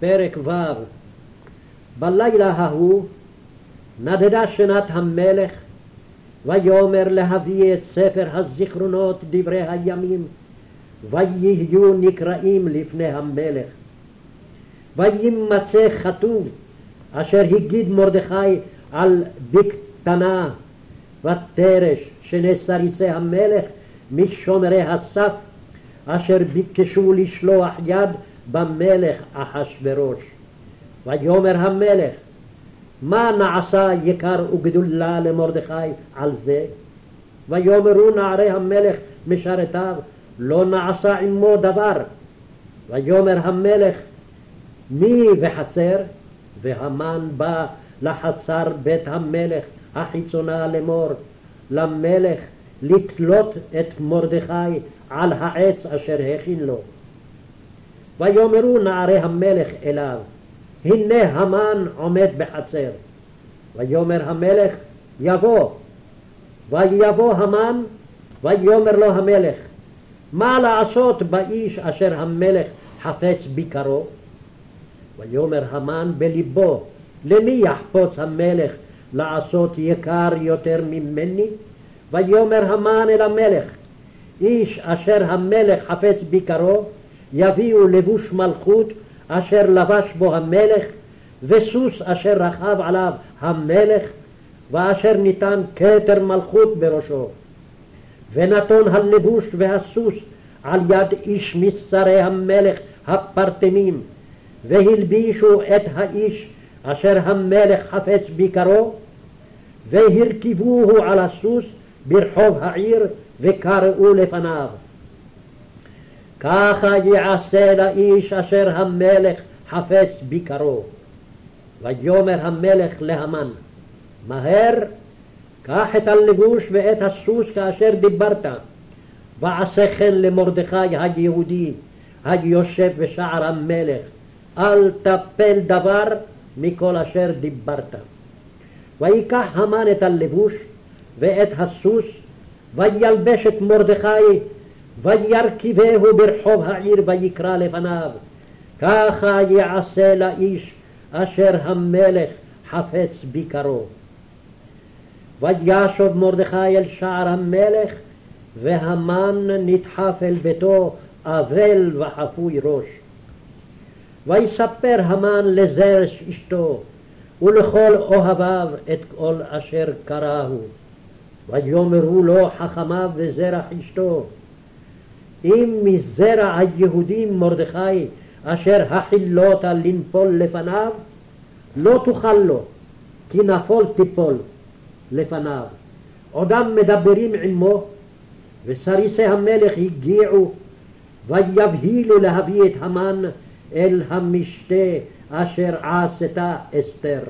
פרק ו' בלילה ההוא נדדה שנת המלך ויאמר להביא את ספר הזיכרונות דברי הימים ויהיו נקראים לפני המלך. וימצא כתוב אשר הגיד מרדכי על בקטנה ותרש שני סריסי המלך משומרי הסף אשר ביקשו לשלוח יד במלך אחשורוש. ויאמר המלך מה נעשה יקר וגדולה למרדכי על זה? ויאמרו נערי המלך משרתיו לא נעשה עמו דבר. ויאמר המלך מי וחצר? והמן בא לחצר בית המלך החיצונה לאמור למלך לתלות את מרדכי על העץ אשר הכין לו. ויאמרו נערי המלך אליו הנה המן עומד בחצר. ויאמר המלך יבוא. ויבוא המן ויאמר לו המלך מה לעשות באיש אשר המלך חפץ ביקרו? ויאמר המן בלבו למי יחפוץ המלך לעשות יקר יותר ממני? ויאמר המן אל המלך איש אשר המלך חפץ ביקרו יביאו לבוש מלכות אשר לבש בו המלך וסוס אשר רכב עליו המלך ואשר ניתן כתר מלכות בראשו ונתון הלבוש והסוס על יד איש משרי המלך הפרטמים והלבישו את האיש אשר המלך חפץ ביקרו והרכיבוהו על הסוס ברחוב העיר וקראו לפניו. ככה יעשה לאיש אשר המלך חפץ ביקרו. ויאמר המלך להמן, מהר קח את הלבוש ואת הסוס כאשר דיברת, ועשה כן למרדכי היהודי היושב בשער המלך, אל תפל דבר מכל אשר דיברת. ויקח המן את הלבוש ואת הסוס וילבש את מרדכי וירכיבהו ברחוב העיר ויקרא לפניו ככה יעשה לאיש אשר המלך חפץ ביקרו. וישוב מרדכי אל שער המלך והמן נדחף אל ביתו אבל וחפוי ראש. ויספר המן לזרש אשתו ולכל אוהביו את כל אשר קראהו. ויאמרו לו חכמיו וזרח אשתו אם מזרע היהודים מרדכי אשר החילותה לנפול לפניו לא תוכל לו כי נפול תיפול לפניו. עודם מדברים עמו וסריסי המלך הגיעו ויבהילו להביא את המן אל המשתה אשר עשתה אסתר